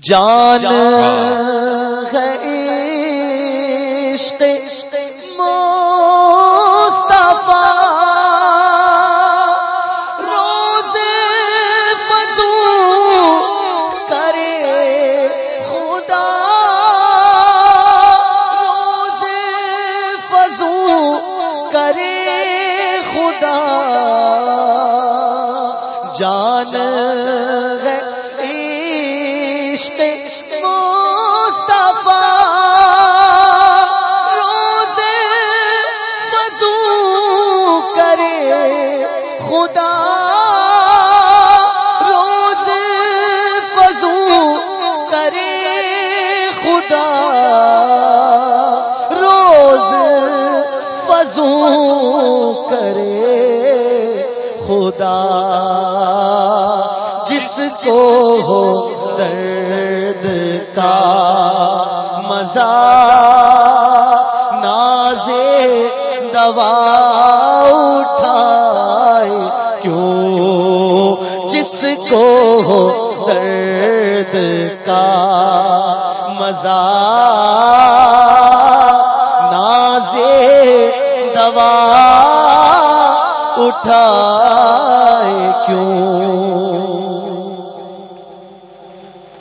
جان ہے عشق مصطفیٰ۔ روز فضو کرے خدا۔ روز فضو کرے خدا۔ جان ہے عشق مصطفیٰ روز فضو کرے خدا۔ روز فضو کرے خدا۔ روز فضو کرے خدا۔ جس کو ہو درد کا مزہ، ناز دوا اٹھائے، کیوں؟ جس کو ہو درد کا مزہ، ناز دوا اٹھائے، کیوں؟